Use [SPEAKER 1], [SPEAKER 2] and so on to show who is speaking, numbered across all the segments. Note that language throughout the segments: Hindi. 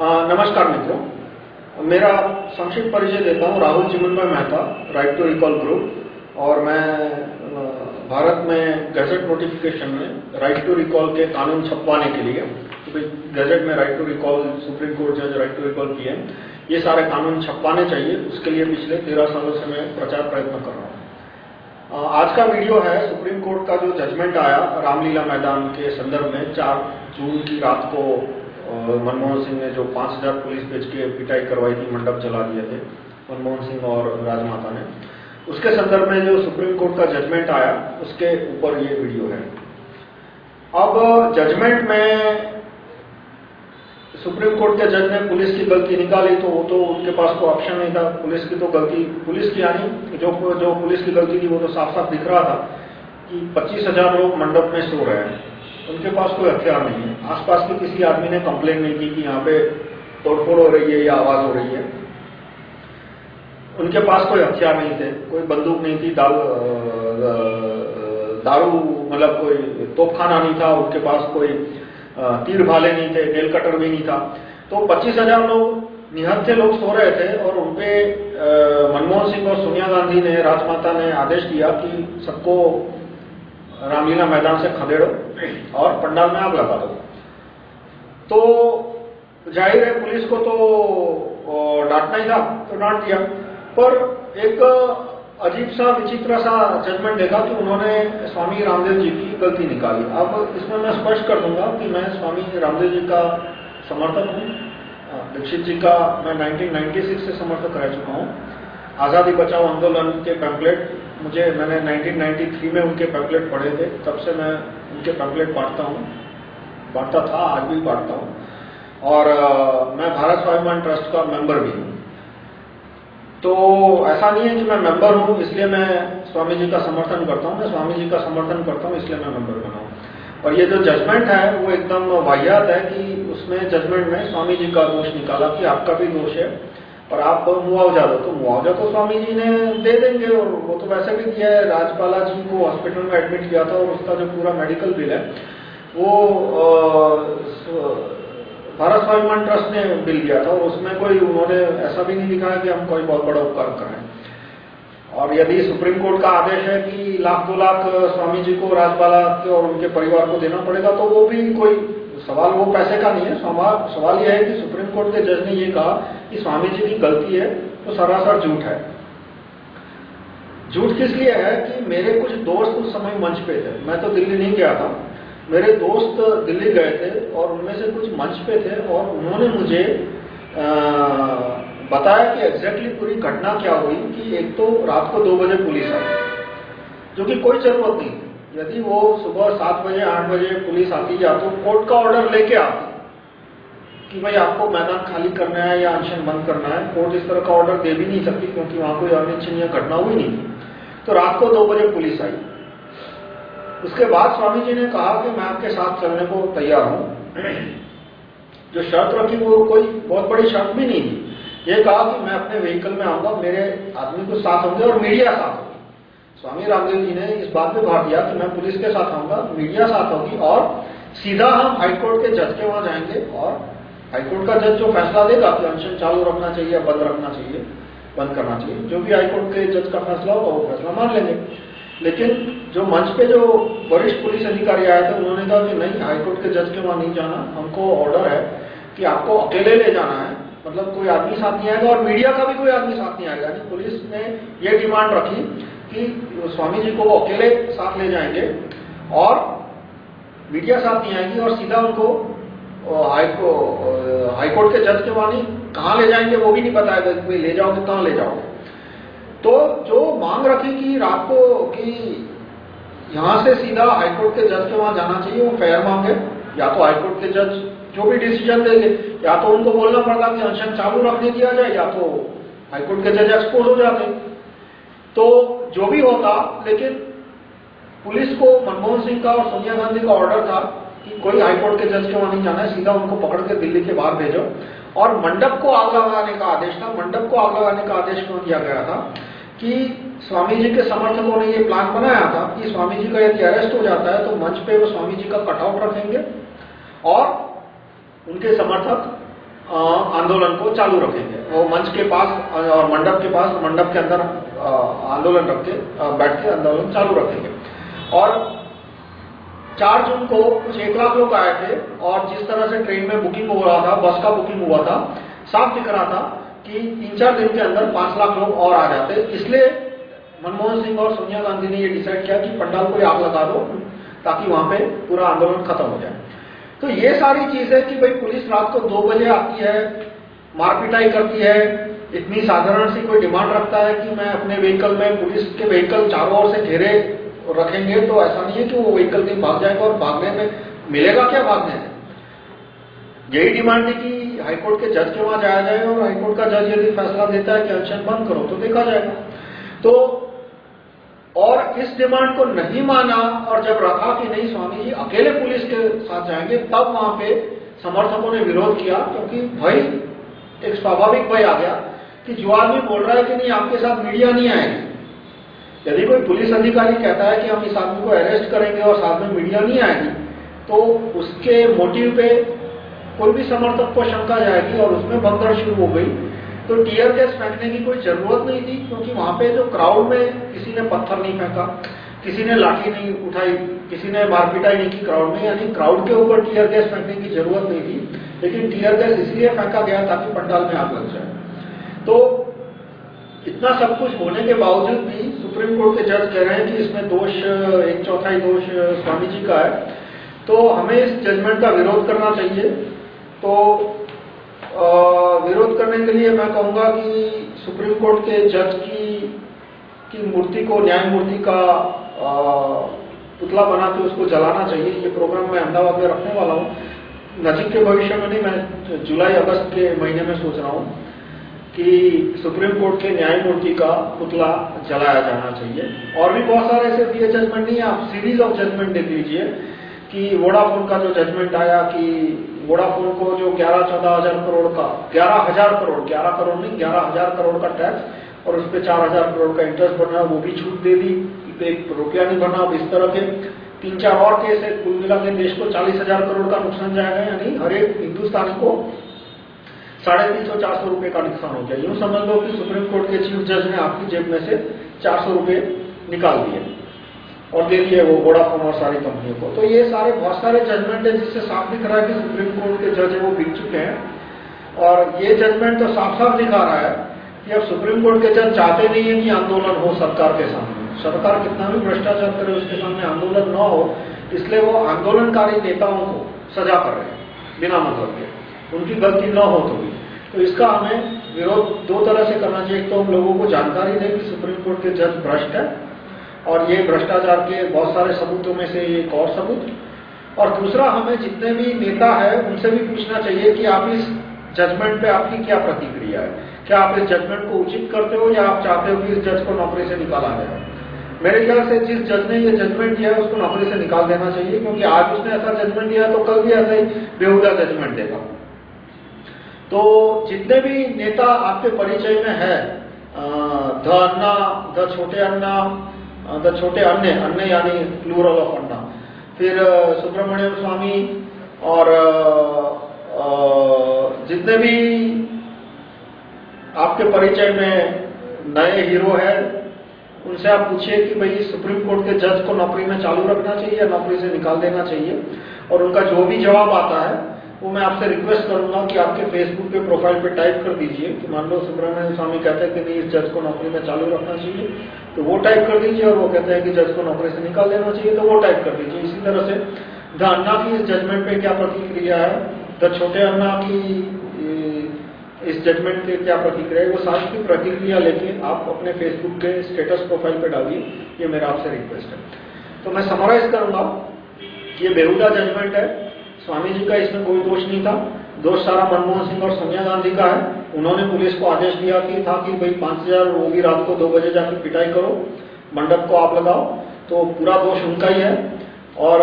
[SPEAKER 1] नमस्कार मित्रों। मेरा संक्षिप्त परिचय देता हूँ। Rahul Chiman Mehta right to recall group और मैं भारत में गैजेट नोटिफिकेशन में राइट टू रिकॉल के कानून छपवाने के लिए तो गैजेट में right to recall Supreme Court जज राइट टू रिकॉल किए ये सारे कानून छपवाने चाहिए। उसके लिए पिछले तेरह सालों से मैं प्रचार प्रयत्न कर रहा हूँ। आज का वीडियो है सुप्रीम कोर्ट का जो जजमेंट आया रामलीला मैदान के संदर्भ में, चार जून की रात को मनमोहन सिंह ने जो 5000 पुलिस भेज के पिटाई करवाई थी, मंडप चला दिए थे मनमोहन सिंह और राजमाता ने। उसके संदर्भ में जो सुप्रीम कोर्ट का जजमेंट आया, उसके ऊपर ये वीडियो है। अब जजमेंट में सुप्रीम कोर्ट के जज ने पुलिस की गलती निकाली तो वो तो उनके पास तो ऑप्शन नहीं था। पुलिस की तो गलती, पुलिस की यानी जो जो पुलिस की गलती थी, वो तो साफ़ साफ़ दिख रहा था कि पच्चीस हज़ार लोग मंडप में सो रहे हैं। उनके पास कोई हथियार नहीं है। आसपास के किसी आदमी ने कंप्लेन नहीं की कि यहाँ पे तोड़फोड़ हो रही है या आवाज़ हो रही है। उनके पास कोई हथियार नहीं थे, कोई बंदूक नहीं थी, दारू दारू मतलब कोई तोपखाना नहीं था, उनके पास कोई तीर भाले नहीं थे, नेल कटर भी नहीं था। तो पच्चीस हज़ार लोग निहत्थे लोग सो रहे थे और उनपे मनमोहन सिंह और सोनिया गांधी ने, राजमाता ने आदेश दिया कि सबको रामलीला मैदान से खदेड़ो और पंडाल में आग लगा दो। तो ज़ाहिर है पुलिस को तो डांटना ही था तो डांट दिया। पर एक अजीब सा विचित्र सा जजमेंट देखा कि उन्होंने स्वामी रामदेव जी की गलती निकाली। अब इसमें मैं स्पष्ट कर दूँगा कि मैं स्वामी रामदेव जी का समर्थक हूँ। दीक्षित जी का मैं 1996 से समर्थक रह चुका हूँ। आज़ादी बचाओ आंदोलन के पैम्पलेट मुझे मैंने 1993 में उनके पैम्पलेट पढ़े थे। तब से मैं उनके पैम्पलेट पढ़ता हूँ। पढ़ता था आज भी पढ़ता हूँ। और आ, मैं भारत स्वाभिमान ट्रस्ट का मेंबर भी हूँ। तो ऐसा नहीं है कि मैं मेंबर हूँ इसलिए मैं स्वामी जी का समर्थन करता हूँ। मैं स्वामी जी का समर्थन करता हूँ इसलिए मैं मेंबर बना हूँ। और ये जो जजमेंट है वो एकदम वाहियात है कि उसमें जजमेंट में स्वामी जी का दोष निकाला कि आपका भी दोष है। और आप मुआवजा दो तो मुआवजा तो स्वामी जी ने दे देंगे और वो तो वैसे भी दिया है। राजपाला जी को हॉस्पिटल में एडमिट किया था और उसका जो पूरा मेडिकल बिल है, वो भारत स्वाभिमान ट्रस्ट ने बिल दिया था और उसमें कोई, उन्होंने ऐसा भी नहीं दिखाया कि हम कोई बहुत बड़ा उपकार करें और यदि सुप्रीम कोर्ट का आदेश है कि लाख दो लाख स्वामी जी को राजपाला और उनके परिवार को देना पड़ेगा तो वो भी कोई सवाल, वो पैसे का नहीं है। सवाल सवाल यह है कि सुप्रीम कोर्ट के जज ने ये कहा कि स्वामी जी की गलती है तो सरासर झूठ है। झूठ किस लिए है कि मेरे कुछ दोस्त उस समय मंच पे थे। मैं तो दिल्ली नहीं गया था। मेरे दोस्त दिल्ली गए थे और उनमें से कुछ मंच पे थे और उन्होंने मुझे आ, बताया कि एग्जैक्टली पूरी घटना क्या हुई कि एक तो रात को दो बजे पुलिस आई जो कि कोई ज़रूरत नहीं। यदि वो सुबह सात बजे आठ बजे पुलिस आती या तो कोर्ट का ऑर्डर लेके आती। कि भाई आपको मैदान खाली करना है या अनशन बंद करना है, कोर्ट इस तरह का ऑर्डर दे भी नहीं सकती क्योंकि वहाँ कोई अनिच्छनीय घटना हुई नहीं। तो रात को दो बजे पुलिस आई। उसके बाद स्वामी जी ने कहा कि मैं आपके साथ चलने को तैयार हूँ। जो शर्त रखी वो कोई बहुत बड़ी शर्त भी नहीं थी। ये कहा कि मैं अपने व्हीकल में आऊँगा, मेरे आदमी को साथ होंगे और मीडिया साथ होगी। स्वामी रामदेव जी ने इस बात पे भार दिया कि मैं पुलिस के साथ आऊँगा मीडिया साथ होगी और सीधा हम हाईकोर्ट के जज के वहाँ जाएँगे और हाईकोर्ट का जज जो फैसला देगा कि अनशन चालू रखना चाहिए या बंद रखना चाहिए, बंद करना चाहिए। जो भी हाईकोर्ट के जज का फैसला होगा, वो फैसला मान लेंगे। लेकिन जो मंच पे जो वरिष्ठ पुलिस अधिकारी आए थे, उन्होंने कहा कि नहीं, हाईकोर्ट के जज के वहाँ नहीं जाना। हमको ऑर्डर है कि आपको अकेले ले जाना है। मतलब कोई आदमी साथ नहीं आएगा और मीडिया का भी कोई आदमी साथ नहीं आएगा। यानी पुलिस ने ये डिमांड रखी कि स्वामी जी को वो अकेले साथ ले जाएँगे और मीडिया साथ नहीं आएगी और सीधा उनको हाईकोर्ट के जज के वानी कहाँ ले जाएँगे वो भी नहीं बताएगा कि ले जाओगे, कहाँ ले जाओगे? तो जो मांग रखी कि रात को कि यहाँ से सीधा हाईकोर्ट के जज के वहाँ जाना चाहिए, वो फेयर मांग है। या तो हाईकोर्ट के जज जो भी डिसीज़न देंगे, या तो उनको बोलना पड़ता कि अनशन चालू रखने दिया जाए, या तो हाईकोर्ट के जज एक्सपोज हो जाते तो जो भी होता, लेकिन पुलिस को मनमोहन सिंह का और सोनिया गांधी का ऑर्डर था कोई हाईकोर्ट के जज के वहाँ नहीं जाना है, सीधा उनको पकड़ के दिल्ली के बाहर भेजो। और मंडप को आग लगाने का आदेश था, मंडप को आग लगाने का आदेश क्यों दिया गया था कि स्वामी जी के समर्थकों ने ये प्लान बनाया था कि स्वामी जी का यदि अरेस्ट हो जाता है तो मंच पे वो स्वामी जी का कटआउट रखेंगे और उनके समर्थक आंदोलन को चालू रखेंगे। वो मंच के पास, और मंडप के पास, मंडप के अंदर आंदोलन रख के बैठ के आंदोलन चालू रखेंगे। और चार जून को कुछ एक लाख लोग आए थे और जिस तरह से ट्रेन में बुकिंग हो रहा था, बस का बुकिंग हुआ था, साफ़ दिख रहा था कि तीन चार दिन के अंदर पाँच लाख लोग और आ जाते। इसलिए मनमोहन सिंह और सोनिया गांधी ने ये डिसाइड किया कि पंडाल को आग लगा दो, ताकि वहाँ पे पूरा आंदोलन खत्म हो जाए। तो ये सारी चीज़ें कि भाई पुलिस रात को दो बजे आती है, मारपिटाई करती है, इतनी साधारण सी कोई डिमांड रखता है कि मैं अपने व्हीकल में, पुलिस के व्हीकल चारों ओर से घेरे रखेंगे तो ऐसा नहीं है कि वो व्हीकल कहीं भाग जाएगा और भागने में मिलेगा क्या भागने से यही डिमांड थी कि हाईकोर्ट के जज के वहाँ जाया जाए और हाईकोर्ट का जज यदि फैसला देता है कि अनशन बंद करो तो देखा जाएगा। तो और इस डिमांड को नहीं माना और जब रखा कि नहीं, स्वामी जी अकेले पुलिस के साथ जाएँगे, तब वहाँ पे समर्थकों ने विरोध किया क्योंकि भय, एक स्वाभाविक भय आ गया कि जो आदमी बोल रहा है कि नहीं, आपके साथ मीडिया नहीं आएगी। यदि कोई पुलिस अधिकारी कहता है कि हम इस आदमी को अरेस्ट करेंगे और साथ में मीडिया नहीं आएगी तो उसके मोटिव पे कोई भी समर्थक को शंका जाएगी और उसमें भगदड़ शुरू हो गई। तो टीयर गैस फेंकने की कोई ज़रूरत नहीं थी, क्योंकि वहाँ पे जो क्राउड में किसी ने पत्थर नहीं फेंका, किसी ने लाठी नहीं उठाई, किसी ने मारपीटाई नहीं की क्राउड में, यानी क्राउड के ऊपर टीयर गैस फेंकने की ज़रूरत नहीं थी, लेकिन टीयर गैस इसलिए फेंका गया ताकि पंडाल में आग लग जाए। तो इतना सब कुछ होने के बावजूद भी सुप्रीम कोर्ट के जज कह रहे हैं कि इसमें दोष, एक चौथाई दोष स्वामी जी का है। तो हमें इस जजमेंट का विरोध करना चाहिए। तो विरोध करने के लिए मैं कहूँगा कि सुप्रीम कोर्ट के जज की की मूर्ति को, न्यायमूर्ति का पुतला बना के उसको जलाना चाहिए। ये प्रोग्राम मैं अहमदाबाद में रखने वाला हूँ। नजीक के भविष्य में नहीं, मैं जुलाई अगस्त के महीने में सोच रहा हूँ। कि सुप्रीम कोर्ट के न्यायमूर्ति का पुतला जलाया जाना चाहिए। और भी बहुत सारे ऐसे दिए जजमेंट नहीं है। आप सीरीज़ ऑफ़ जजमेंट देख लीजिए कि वोडाफोन का जो जजमेंट आया कि वोडाफोन को जो ग्यारह चौदह हज़ार करोड़ का, ग्यारह हज़ार करोड़, ग्यारह करोड़ नहीं, ग्यारह हज़ार करोड़ का टैक्स और उस पर चार हज़ार करोड़ का इंटरेस्ट भरना वो भी छूट दे दी। एक रुपया नहीं अब इस तरह के तीन चार और केस है। कुल मिला के देश को चालीस हज़ार करोड़ का नुकसान जाएगा यानी हर एक हिंदुस्तानी को साढ़े तीन सौ, चार सौ रुपए का नुकसान हो गया। यूँ समझ लो कि सुप्रीम कोर्ट के चीफ जज ने आपकी जेब में से चार सौ रुपए निकाल दिए और दे दिए वो वोडाफोन और सारी कंपनियों को। तो ये सारे, बहुत सारे जजमेंट है जिससे साफ़ दिख रहा है कि सुप्रीम कोर्ट के जज है, वो बिक चुके हैं। और ये जजमेंट तो साफ़ साफ़ दिखा रहा है कि अब सुप्रीम कोर्ट के जज चाहते नहीं है कि आंदोलन हो सरकार के सामने। सरकार कितना भी भ्रष्टाचार करे, उसके सामने आंदोलन न हो, इसलिए वो आंदोलनकारी नेताओं को सजा कर रहे हैं, बिना मतलब के। उनकी गलती न हो तो भी। तो इसका हमें विरोध दो तरह से करना चाहिए। एक तो हम लोगों को जानकारी दें कि सुप्रीम कोर्ट के जज भ्रष्ट है, और ये भ्रष्टाचार के बहुत सारे सबूतों में से एक और सबूत। और दूसरा, हमें जितने भी नेता है, उनसे भी पूछना चाहिए कि आप इस जजमेंट पे आपकी क्या प्रतिक्रिया है? क्या आप इस जजमेंट को उचित करते हो, या आप चाहते हो कि इस जज को नौकरी से निकाला जाए? मेरे ख्याल से जिस जज ने ये जजमेंट दिया है, उसको नौकरी से निकाल देना चाहिए, क्योंकि आज उसने ऐसा जजमेंट दिया तो कल भी ऐसा ही बेहुदा जजमेंट देगा। तो जितने भी नेता आपके परिचय में है ध अन्ना द छोटे अन्ना द छोटे अन्य अन्य यानी प्लूरल ऑफ़ अन्ना। फिर सुब्रमण्यम स्वामी और जितने भी आपके परिचय में नए हीरो है, उनसे आप पूछिए कि भाई सुप्रीम कोर्ट के जज को नौकरी में चालू रखना चाहिए या नौकरी से निकाल देना चाहिए। और उनका जो भी जवाब आता है वो मैं आपसे रिक्वेस्ट करूँगा कि आपके फेसबुक पे प्रोफ़ाइल पे टाइप कर दीजिए कि मान लो सुब्रमण्यम स्वामी कहते हैं कि नहीं, इस जज को नौकरी में चालू रखना चाहिए तो वो टाइप कर दीजिए और वो कहते हैं कि जज को नौकरी से निकाल देना चाहिए तो वो टाइप कर दीजिए। इसी तरह से द अन्ना की इस जजमेंट पे क्या प्रतिक्रिया है? द छोटे अन्ना की इस जजमेंट के क्या प्रतिक्रिया है? वो सारी की प्रतिक्रिया लेके आप अपने फेसबुक के स्टेटस प्रोफ़ाइल पे डालिए, ये मेरा आपसे रिक्वेस्ट है। तो मैं समराइज करूँगा, ये बेहुदा जजमेंट है। स्वामी जी का इसमें कोई दोष नहीं था। दोष सारा मनमोहन सिंह और सोनिया गांधी का है। उन्होंने पुलिस को आदेश दिया कि था कि भाई पाँच हज़ार वो भी रात को दो बजे जाकर पिटाई करो, मंडप को आप लगाओ। तो पूरा दोष उनका ही है। और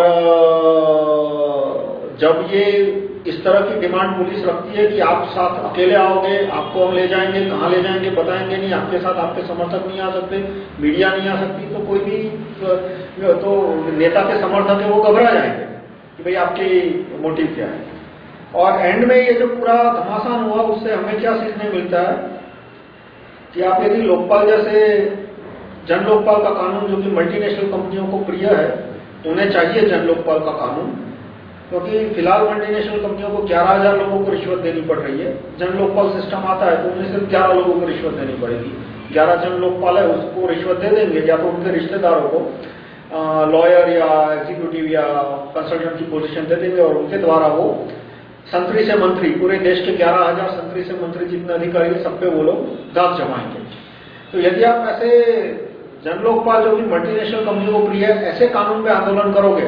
[SPEAKER 1] जब ये इस तरह की डिमांड पुलिस रखती है कि आप साथ अकेले आओगे, आपको हम ले जाएँगे, कहाँ ले जाएँगे, बताएँगे नहीं, आपके साथ आपके समर्थक नहीं आ सकते, मीडिया नहीं आ सकती तो कोई भी तो नेता के समर्थक है, वो घबरा जाएँगे। कि भाई आपकी मोटिव क्या है। और एंड में ये जो पूरा घमासान हुआ उससे हमें क्या सीखने मिलता है? कि आप यदि लोकपाल जैसे जन लोकपाल का कानून जो कि मल्टीनेशनल कंपनियों को प्रिय है उन्हें चाहिए जन लोकपाल का कानून क्योंकि फ़िलहाल मल्टीनेशनल कंपनियों को 11,000 लोगों को रिश्वत देनी पड़ रही है। जन लोकपाल सिस्टम आता है तो उन्हें सिर्फ़ 11 लोगों को रिश्वत देनी पड़ेगी। 11 जन लोकपाल है उसको रिश्वत दे देंगे या तो उनके रिश्तेदारों को लॉयर या एग्जीक्यूटिव या कंसल्टेंट की पोजीशन दे देंगे और उनके द्वारा वो संतरी से मंत्री पूरे देश के 11,000 संतरी से मंत्री जितने अधिकारी हैं सब पे वो लोग दाग जमाएँगे। तो यदि आप ऐसे जन लोकपाल जो कि मल्टीनेशनल कंपनी को प्रिय है ऐसे कानून पे आंदोलन करोगे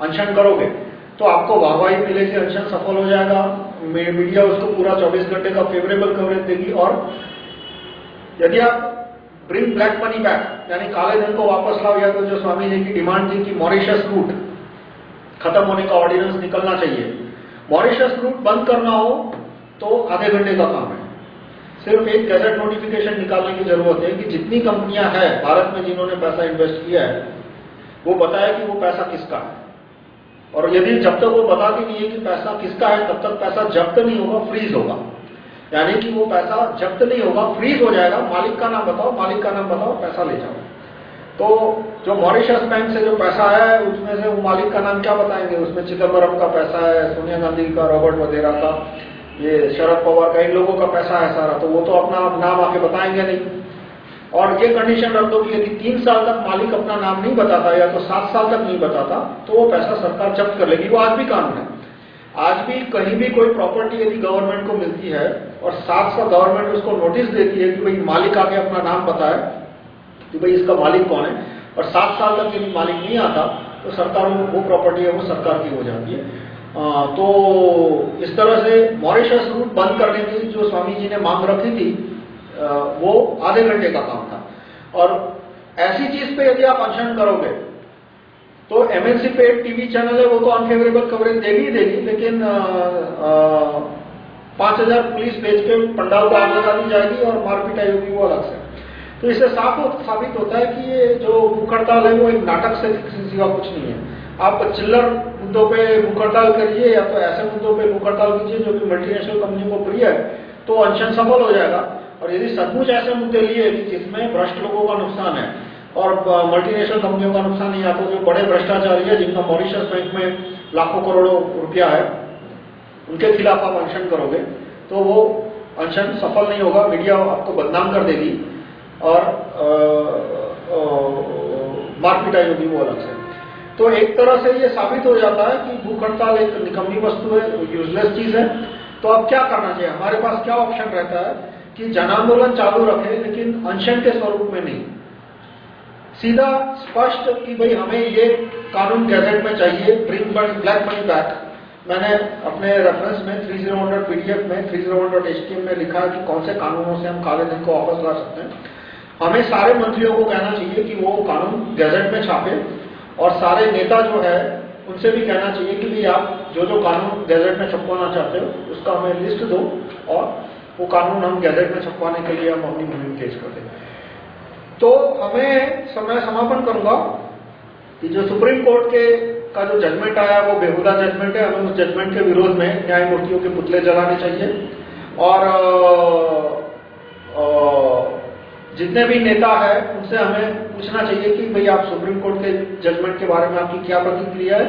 [SPEAKER 1] अनशन करोगे तो आपको वाहवाही मिलेगी अनशन सफल हो जाएगा। मीडिया उसको पूरा 24 घंटे का फेवरेबल कवरेज देगी और यदि आप ब्रिंग ब्लैक मनी बैक यानी काले धन को वापस लाओ, या तो जो स्वामी जी की डिमांड थी कि मॉरिशस रूट खत्म होने का ऑर्डिनेंस निकलना चाहिए। मॉरिशस रूट बंद करना हो तो आधे घंटे का काम है। सिर्फ़ एक गैजेट नोटिफिकेशन निकालने की ज़रूरत है कि जितनी कंपनियाँ हैं भारत में जिन्होंने पैसा इन्वेस्ट किया है, वो बताया कि वो पैसा किसका है। और यदि जब तक वो बताती नहीं है कि पैसा किसका है, तब तक पैसा जब्त नहीं होगा फ्रीज होगा। यानी कि वो पैसा जब्त नहीं होगा फ्रीज हो जाएगा। मालिक का नाम बताओ, मालिक का नाम बताओ, पैसा ले जाओ। तो जो मॉरिशस बैंक से जो पैसा है, उसमें से वो मालिक का नाम क्या बताएँगे? उसमें चिदम्बरम का पैसा है, सोनिया गांधी का, रॉबर्ट वधेरा का, ये शरद पवार का, इन लोगों का पैसा है सारा। तो वो तो अपना नाम आके बताएँगे नहीं। और ये कंडीशन रख दो कि यदि तीन साल तक मालिक अपना नाम नहीं बताता या तो सात साल तक नहीं बताता तो वो पैसा सरकार जब्त कर लेगी। वो आज भी कानून है। भी कहीं भी कोई प्रॉपर्टी यदि गवर्नमेंट को मिलती है और साथ साल गवर्नमेंट उसको नोटिस देती है कि भाई मालिक आके अपना नाम बताए कि भाई इसका मालिक कौन है और सात साल तक यदि मालिक नहीं आता तो सरकार वो प्रॉपर्टी है वो सरकार की हो जाती है। आ, तो इस तरह से मॉरिशस रूट बंद करने की जो स्वामी जी ने मांग रखी थी आ, वो आधे घंटे का काम था। और ऐसी चीज़ पे यदि आप अनशन करोगे तो एमएनसी पे टीवी चैनल है, वो तो अनफेवरेबल कवरेज देगी ही देगी, लेकिन पाँच हज़ार पुलिस भेज के पंडाल को आग लगा दी जाएगी और मारपीट आएगी वो अलग से। तो इससे साफ़ साबित होता है कि ये जो भूख हड़ताल है, वो एक नाटक से सिवा कुछ नहीं है। आप चिल्लर मुद्दों पे भूख हड़ताल करिए, या तो ऐसे मुद्दों पे भूख हड़ताल कीजिए जो कि मल्टीनेशनल कंपनी को प्रिय है तो अनशन सफल हो जाएगा। और यदि सचमुच ऐसे मुद्दे लिए जिसमें भ्रष्ट लोगों का नुकसान है और मल्टीनेशनल कंपनियों का नुकसान नहीं आता जो बड़े भ्रष्टाचारी है जिनका मॉरिशस बैंक में लाखों करोड़ों रुपया है, उनके खिलाफ आप अनशन करोगे तो वो अनशन सफल नहीं होगा मीडिया आपको बदनाम कर देगी और मारपीटाई होगी वो अलग से। तो एक तरह से ये साबित हो जाता है कि भूख हड़ताल एक निकम्मी वस्तु है यूजलेस चीज़ है। तो अब क्या करना चाहिए? हमारे पास क्या ऑप्शन रहता है कि जन आंदोलन चालू रखे, लेकिन अनशन के स्वरूप में नहीं। सीधा स्पष्ट कि भाई हमें ये कानून गैजेट में चाहिए ब्रिंग ब्लैक मनी बैक मैंने अपने रेफरेंस में 301 पीडीएफ में 301 एचटीएम में लिखा कि कौन से कानूनों से हम काले धन को वापस ला सकते हैं। हमें सारे मंत्रियों को कहना चाहिए कि वो कानून गैजेट में छापे और सारे नेता जो है, उनसे भी कहना चाहिए कि भाई आप जो जो कानून गैजेट में छपवाना चाहते हो, उसका हमें लिस्ट दो और वो कानून हम गैजेट में छपवाने के लिए हम अपनी मुहिम तेज कर दें तो हमें समय समापन करूँगा कि जो सुप्रीम कोर्ट के का जो जजमेंट आया, वो बेहुदा जजमेंट है। हमें उस जजमेंट के विरोध में न्यायमूर्तियों के पुतले जलाने चाहिए। और जितने भी नेता है, उनसे हमें पूछना चाहिए कि भाई आप सुप्रीम कोर्ट के जजमेंट के बारे में आपकी क्या प्रतिक्रिया है?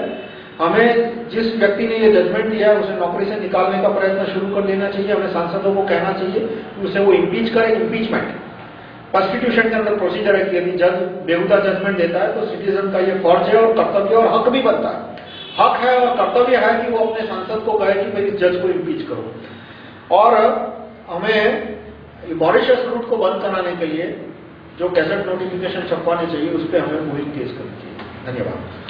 [SPEAKER 1] हमें जिस व्यक्ति ने ये जजमेंट दिया है, उसे नौकरी से निकालने का प्रयत्न शुरू कर देना चाहिए। हमें सांसदों को कहना चाहिए उसे वो इम्पीच करें इम्पीचमेंट कॉन्स्टिट्यूशन के अंदर प्रोसीजर है कि यदि जज, बेहुदा जजमेंट देता है तो सिटीजन का ये फ़र्ज़ है और कर्तव्य और हक भी बनता है। हक है और कर्तव्य है कि वो अपने सांसद को कहे कि मेरी जज को इम्पीच करो। और हमें मॉरिशस रूट को बंद कराने के लिए जो कैसेट नोटिफिकेशन छपवाने चाहिए, उस पर हमें मुहिम केस करनी चाहिए। धन्यवाद।